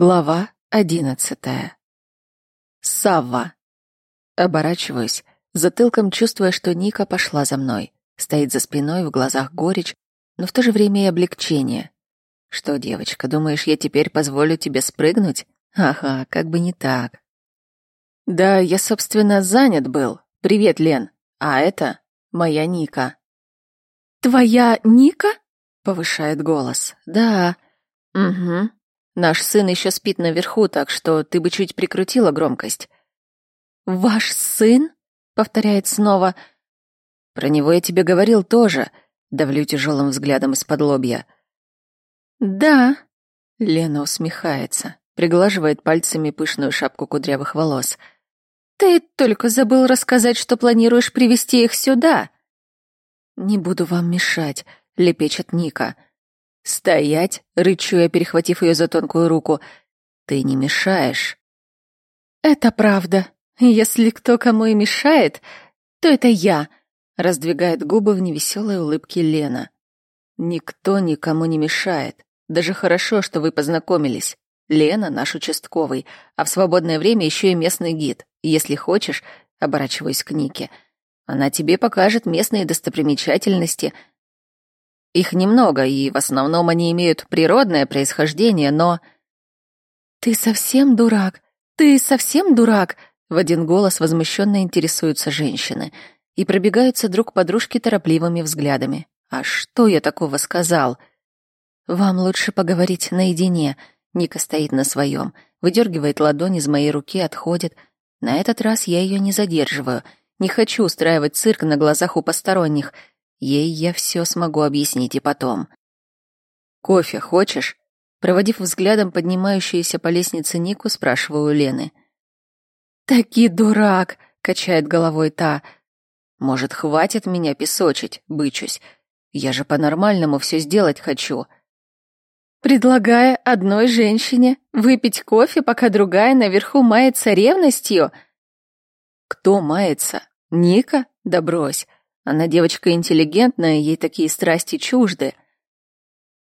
Глава одиннадцатая. Савва. Оборачиваюсь, затылком чувствуя, что Ника пошла за мной. Стоит за спиной, в глазах горечь, но в то же время и облегчение. Что, девочка, думаешь, я теперь позволю тебе спрыгнуть? Ага, как бы не так. Да, я, собственно, занят был. Привет, Лен. А это моя Ника. Твоя Ника? Повышает голос. Да. Угу. Наш сын еще спит наверху, так что ты бы чуть прикрутила громкость. Ваш сын? повторяет снова. Про него я тебе говорил тоже. Давлю тяжелым взглядом из-под лобья. Да. Лена усмехается, приглаживает пальцами пышную шапку кудрявых волос. Ты только забыл рассказать, что планируешь привести их сюда. Не буду вам мешать, лепечет Ника. «Стоять!» — рычу я, перехватив ее за тонкую руку. «Ты не мешаешь». «Это правда. Если кто кому и мешает, то это я», — раздвигает губы в невеселой улыбке Лена. «Никто никому не мешает. Даже хорошо, что вы познакомились. Лена — наш участковый, а в свободное время еще и местный гид. Если хочешь, оборачиваюсь к Нике, она тебе покажет местные достопримечательности, их немного, и в основном они имеют природное происхождение, но... «Ты совсем дурак? Ты совсем дурак?» В один голос возмущенно интересуются женщины и пробегаются друг по дружке торопливыми взглядами. «А что я такого сказал?» «Вам лучше поговорить наедине». Ника стоит на своем, выдергивает ладонь из моей руки, отходит. На этот раз я ее не задерживаю. Не хочу устраивать цирк на глазах у посторонних — Ей я все смогу объяснить и потом. «Кофе хочешь?» Проводив взглядом поднимающуюся по лестнице Нику, спрашиваю Лены. «Таки дурак!» — качает головой та. «Может, хватит меня песочить?» — бычусь. «Я же по-нормальному все сделать хочу». «Предлагая одной женщине выпить кофе, пока другая наверху мается ревностью?» «Кто мается? Ника? Да. Она девочка интеллигентная, ей такие страсти чужды.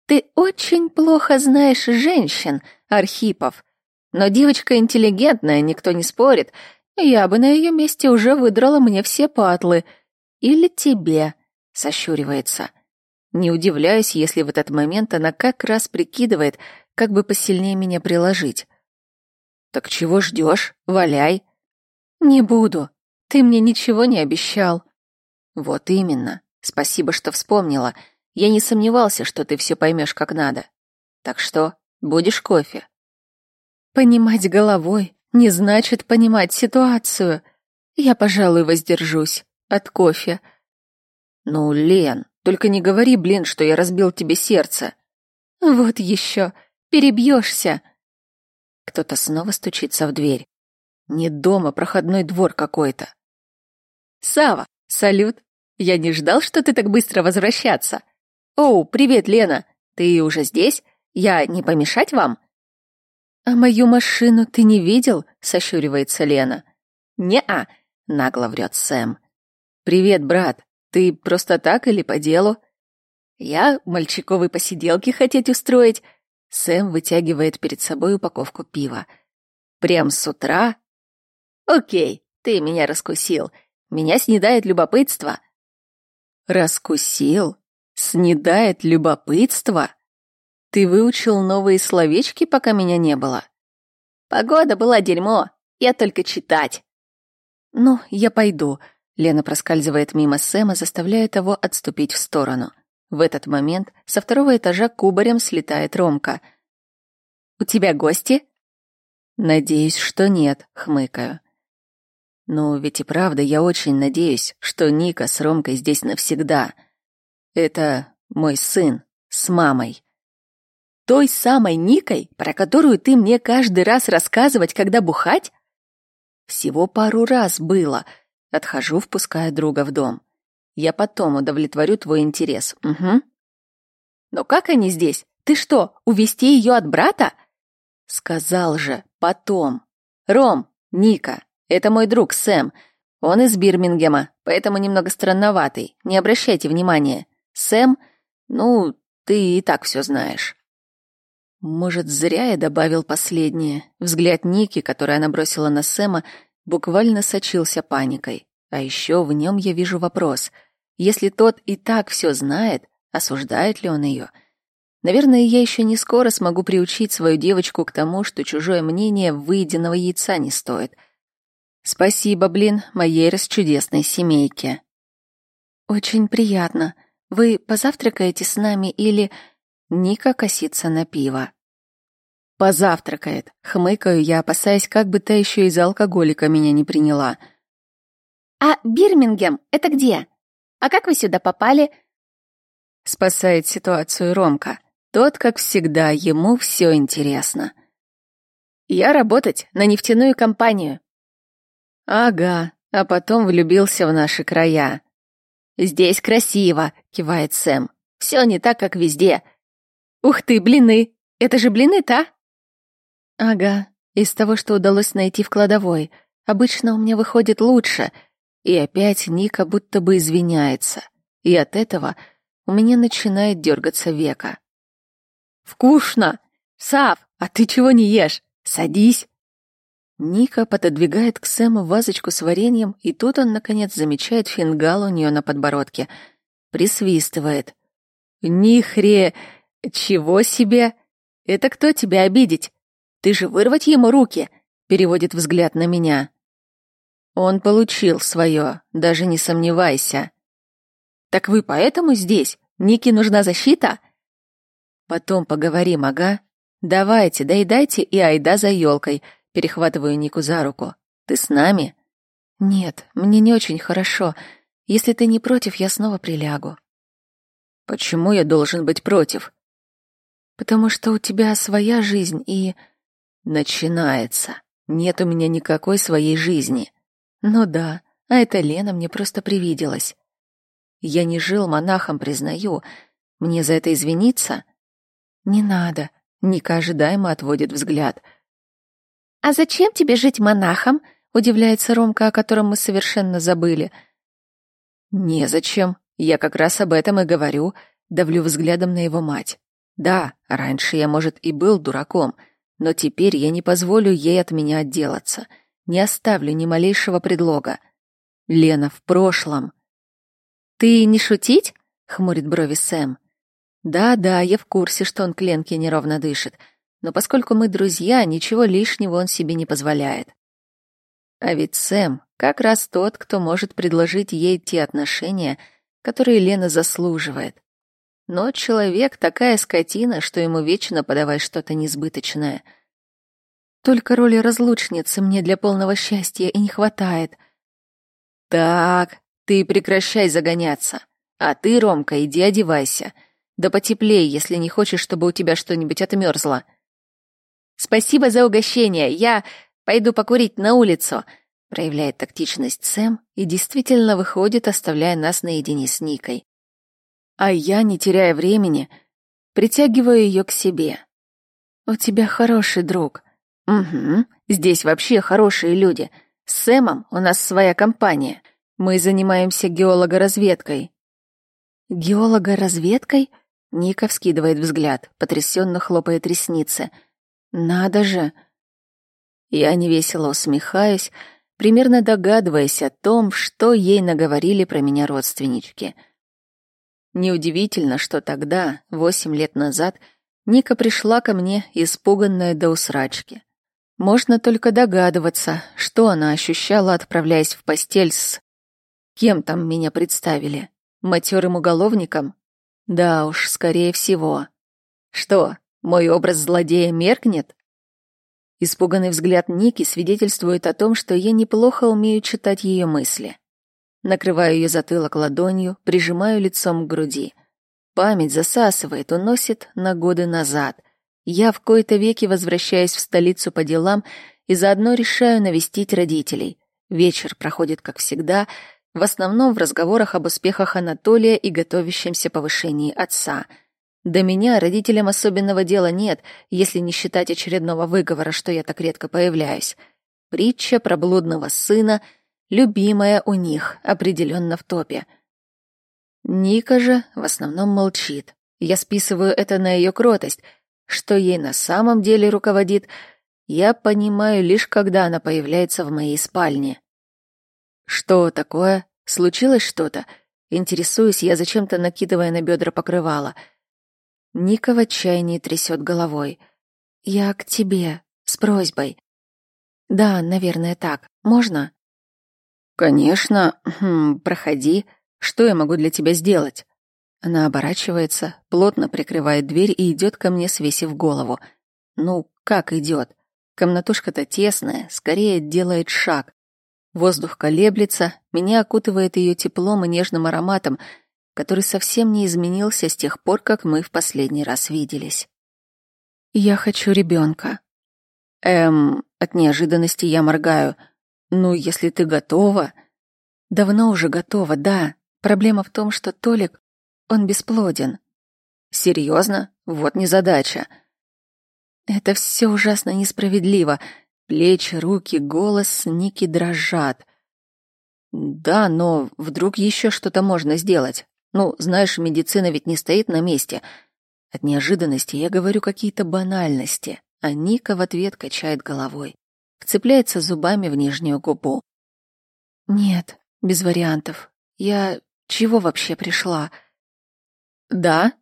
Ты очень плохо знаешь женщин, Архипов. Но девочка интеллигентная, никто не спорит. Я бы на ее месте уже выдрала мне все патлы. Или тебе, сощуривается. Не удивляюсь, если в этот момент она как раз прикидывает, как бы посильнее меня приложить. Так чего ждешь? Валяй. Не буду. Ты мне ничего не обещал. Вот именно. Спасибо, что вспомнила. Я не сомневался, что ты все поймешь как надо. Так что, будешь кофе? Понимать головой не значит понимать ситуацию. Я, пожалуй, воздержусь от кофе. Ну, Лен, только не говори, блин, что я разбил тебе сердце. Вот еще, перебьешься. Кто-то снова стучится в дверь. Не дома, проходной двор какой-то. Сава, салют. Я не ждал, что ты так быстро возвращаться. Оу, привет, Лена. Ты уже здесь? Я не помешать вам? А мою машину ты не видел? Сощуривается Лена. Не-а, нагло врет Сэм. Привет, брат. Ты просто так или по делу? Я мальчиковой посиделки хотеть устроить. Сэм вытягивает перед собой упаковку пива. Прям с утра? Окей, ты меня раскусил. Меня снедает любопытство. Раскусил? Снедает любопытство? Ты выучил новые словечки, пока меня не было? Погода была дерьмо, я только читать. Ну, я пойду. Лена проскальзывает мимо Сэма, заставляя того отступить в сторону. В этот момент со второго этажа кубарем слетает Ромка. «У тебя гости?» «Надеюсь, что нет», — хмыкаю. Но ведь и правда я очень надеюсь, что Ника с Ромкой здесь навсегда. Это мой сын с мамой. Той самой Никой, про которую ты мне каждый раз рассказывать, когда бухать? Всего пару раз было. Отхожу, впуская друга в дом. Я потом удовлетворю твой интерес. Угу. Но как они здесь? Ты что, увести ее от брата? Сказал же, потом. Ром, Ника, это мой друг Сэм. Он из Бирмингема, поэтому немного странноватый. Не обращайте внимания. Сэм, ну, ты и так все знаешь. Может, зря я добавил последнее. Взгляд Ники, который она бросила на Сэма, буквально сочился паникой. А еще в нем я вижу вопрос. Если тот и так все знает, осуждает ли он ее? Наверное, я еще не скоро смогу приучить свою девочку к тому, что чужое мнение выеденного яйца не стоит. Спасибо, блин, моей расчудесной семейке. Очень приятно. Вы позавтракаете с нами или... Ника косится на пиво. Позавтракает. Хмыкаю я, опасаясь, как бы та еще из алкоголика меня не приняла. А Бирмингем — это где? А как вы сюда попали? Спасает ситуацию Ромка. Тот, как всегда, ему все интересно. Я работать на нефтяную компанию. Ага, а потом влюбился в наши края. Здесь красиво, кивает Сэм. Все не так, как везде. Ух ты, блины! Это же блины-то? Ага, из того, что удалось найти в кладовой. Обычно у меня выходит лучше. И опять Ника будто бы извиняется. И от этого у меня начинает дергаться века. «Вкусно! Сав, а ты чего не ешь? Садись!» Ника пододвигает к Сэму вазочку с вареньем, и тут он, наконец, замечает фингал у нее на подбородке. Присвистывает. «Нихре... чего себе? Это кто тебя обидеть? Ты же вырвать ему руки!» Переводит взгляд на меня. Он получил свое, даже не сомневайся. «Так вы поэтому здесь? Нике нужна защита?» «Потом поговорим, ага. Давайте, доедайте и айда за елкой», перехватываю Нику за руку. «Ты с нами?» «Нет, мне не очень хорошо. Если ты не против, я снова прилягу». «Почему я должен быть против?» «Потому что у тебя своя жизнь и...» «Начинается. Нет у меня никакой своей жизни». «Ну да, а это Лена мне просто привиделась». Я не жил монахом, признаю. Мне за это извиниться? Не надо. Ника ожидаемо отводит взгляд. А зачем тебе жить монахом? Удивляется Ромка, о котором мы совершенно забыли. Незачем. Я как раз об этом и говорю. Давлю взглядом на его мать. Да, раньше я, может, и был дураком, но теперь я не позволю ей от меня отделаться. Не оставлю ни малейшего предлога. Лена в прошлом. «Ты не шутить?» — хмурит брови Сэм. «Да-да, я в курсе, что он к Ленке неровно дышит, но поскольку мы друзья, ничего лишнего он себе не позволяет. А ведь Сэм как раз тот, кто может предложить ей те отношения, которые Лена заслуживает. Но человек такая скотина, что ему вечно подавай что-то несбыточное. Только роли разлучницы мне для полного счастья и не хватает. Так, ты прекращай загоняться. А ты, Ромка, иди одевайся. Да потеплее, если не хочешь, чтобы у тебя что-нибудь отмерзло. Спасибо за угощение. Я пойду покурить на улицу. Проявляет тактичность Сэм и действительно выходит, оставляя нас наедине с Никой. А я, не теряя времени, притягиваю ее к себе. У тебя хороший друг. Угу, здесь вообще хорошие люди. С Сэмом у нас своя компания — мы занимаемся геологоразведкой. Геологоразведкой? Ника вскидывает взгляд, потрясенно хлопает ресницы. Надо же. Я невесело усмехаюсь, примерно догадываясь о том, что ей наговорили про меня родственнички. Неудивительно, что тогда, восемь лет назад, Ника пришла ко мне, испуганная до усрачки. Можно только догадываться, что она ощущала, отправляясь в постель с Кем там меня представили? Матерым уголовником? Да уж, скорее всего. Что, мой образ злодея меркнет? Испуганный взгляд Ники свидетельствует о том, что я неплохо умею читать ее мысли. Накрываю ее затылок ладонью, прижимаю лицом к груди. Память засасывает, уносит на годы назад. Я в кои-то веки возвращаюсь в столицу по делам и заодно решаю навестить родителей. Вечер проходит, как всегда, в основном в разговорах об успехах Анатолия и готовящемся повышении отца. До меня родителям особенного дела нет, если не считать очередного выговора, что я так редко появляюсь. Притча про блудного сына, любимая у них, определенно в топе. Ника же в основном молчит. Я списываю это на ее кротость, что ей на самом деле руководит, я понимаю лишь когда она появляется в моей спальне. Что такое? Случилось что-то? Интересуюсь я, зачем-то накидывая на бедра покрывало. Ника в отчаянии трясет головой. «Я к тебе, с просьбой». «Да, наверное, так. Можно?» «Конечно. Хм, проходи. Что я могу для тебя сделать?» Она оборачивается, плотно прикрывает дверь и идет ко мне, свесив голову. Ну, как идет? Комнатушка-то тесная, скорее делает шаг. Воздух колеблется, меня окутывает ее теплом и нежным ароматом, который совсем не изменился с тех пор, как мы в последний раз виделись. Я хочу ребенка. Эм, от неожиданности я моргаю. Ну, если ты готова. Давно уже готова, да. Проблема в том, что Толик, он бесплоден. Серьезно? Вот незадача. Это все ужасно несправедливо. Плечи, руки, голос Ники дрожат. Да, но вдруг еще что-то можно сделать. Ну, знаешь, медицина ведь не стоит на месте. От неожиданности я говорю какие-то банальности, а Ника в ответ качает головой, вцепляется зубами в нижнюю губу. Нет, без вариантов. Я чего вообще пришла? Да?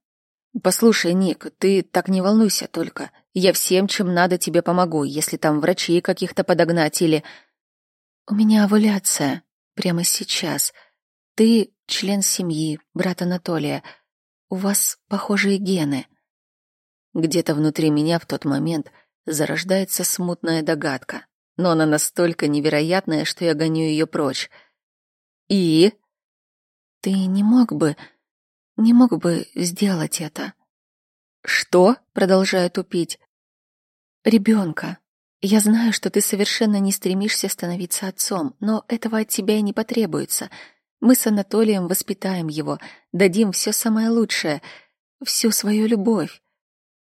Послушай, Ник, ты так не волнуйся только. Я всем, чем надо, тебе помогу, если там врачей каких-то подогнать или... У меня овуляция. Прямо сейчас. Ты член семьи, брат Анатолия. У вас похожие гены. Где-то внутри меня в тот момент зарождается смутная догадка, но она настолько невероятная, что я гоню ее прочь. И... Ты не мог бы... не мог бы сделать это? Что? Продолжаю тупить. Ребенка. Я знаю, что ты совершенно не стремишься становиться отцом, но этого от тебя и не потребуется. Мы с Анатолием воспитаем его, дадим все самое лучшее, всю свою любовь.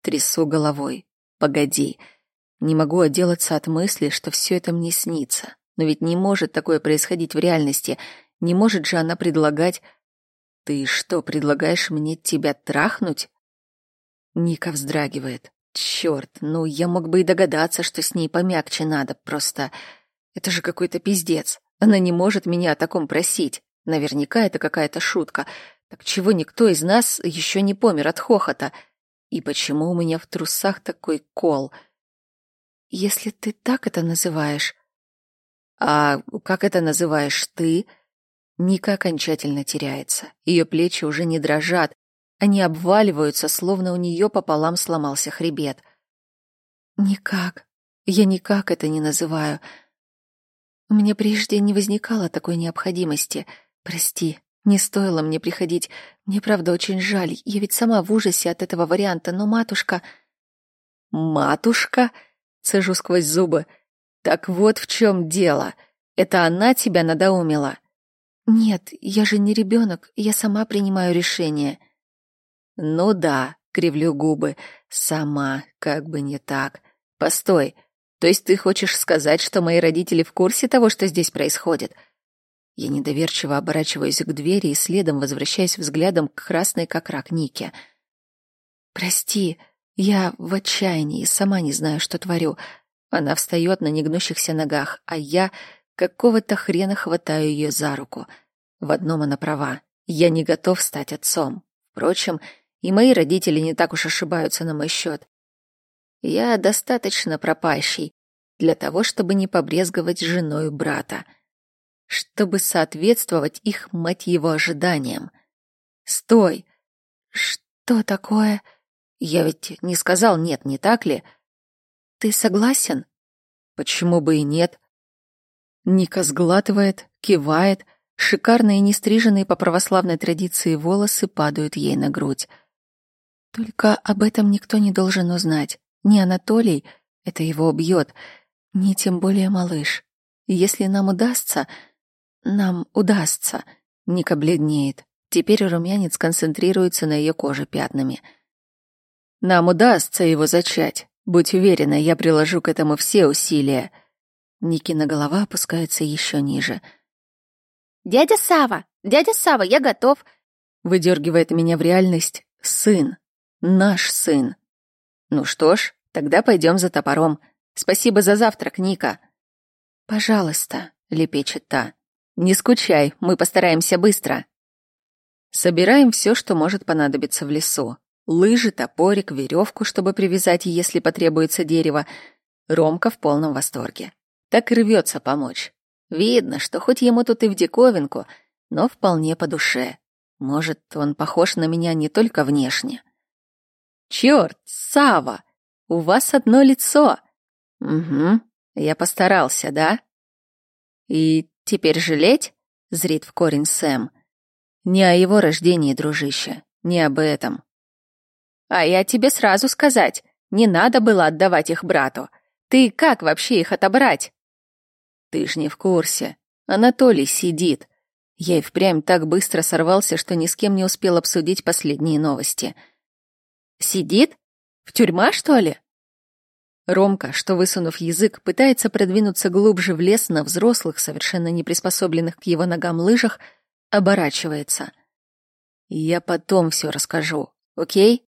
Трясу головой. Погоди. Не могу отделаться от мысли, что все это мне снится. Но ведь не может такое происходить в реальности. Не может же она предлагать... Ты что, предлагаешь мне тебя трахнуть? Ника вздрагивает. Черт, ну я мог бы и догадаться, что с ней помягче надо, просто... Это же какой-то пиздец. Она не может меня о таком просить. Наверняка это какая-то шутка. Так чего никто из нас еще не помер от хохота? И почему у меня в трусах такой кол? Если ты так это называешь... А как это называешь ты? Ника окончательно теряется. Ее плечи уже не дрожат, они обваливаются, словно у нее пополам сломался хребет. Никак. Я никак это не называю. У меня прежде не возникало такой необходимости. Прости, не стоило мне приходить. Мне правда очень жаль. Я ведь сама в ужасе от этого варианта, но матушка... Матушка? Цежу сквозь зубы. Так вот в чем дело. Это она тебя надоумила? Нет, я же не ребенок. Я сама принимаю решение. Ну да, кривлю губы. Сама, как бы не так. Постой. То есть ты хочешь сказать, что мои родители в курсе того, что здесь происходит? Я недоверчиво оборачиваюсь к двери и следом возвращаюсь взглядом к красной как рак Нике. Прости, я в отчаянии, сама не знаю, что творю. Она встает на негнущихся ногах, а я какого-то хрена хватаю ее за руку. В одном она права. Я не готов стать отцом. Впрочем, и мои родители не так уж ошибаются на мой счет. Я достаточно пропащий для того, чтобы не побрезговать женой брата, чтобы соответствовать их, мать его, ожиданиям. Стой! Что такое? Я ведь не сказал нет, не так ли? Ты согласен? Почему бы и нет? Ника сглатывает, кивает, шикарные нестриженные по православной традиции волосы падают ей на грудь. Только об этом никто не должен узнать. Ни Анатолий, это его убьет, ни тем более малыш. Если нам удастся... Нам удастся. Ника бледнеет. Теперь румянец концентрируется на ее коже пятнами. Нам удастся его зачать. Будь уверена, я приложу к этому все усилия. Никина голова опускается еще ниже. «Дядя Сава! Дядя Сава, я готов!» Выдергивает меня в реальность сын. Наш сын. Ну что ж, тогда пойдем за топором. Спасибо за завтрак, Ника. Пожалуйста, лепечет та. Не скучай, мы постараемся быстро. Собираем все, что может понадобиться в лесу. Лыжи, топорик, веревку, чтобы привязать, если потребуется дерево. Ромка в полном восторге. Так и рвется помочь. Видно, что хоть ему тут и в диковинку, но вполне по душе. Может, он похож на меня не только внешне. Черт, Сава, у вас одно лицо. Угу, я постарался, да? И теперь жалеть? Зрит в корень Сэм. Не о его рождении, дружище, не об этом. А я тебе сразу сказать, не надо было отдавать их брату. Ты как вообще их отобрать? Ты ж не в курсе. Анатолий сидит. Я и впрямь так быстро сорвался, что ни с кем не успел обсудить последние новости. Сидит? В тюрьма, что ли? Ромка, что высунув язык, пытается продвинуться глубже в лес на взрослых, совершенно не приспособленных к его ногам лыжах, оборачивается. Я потом все расскажу, окей?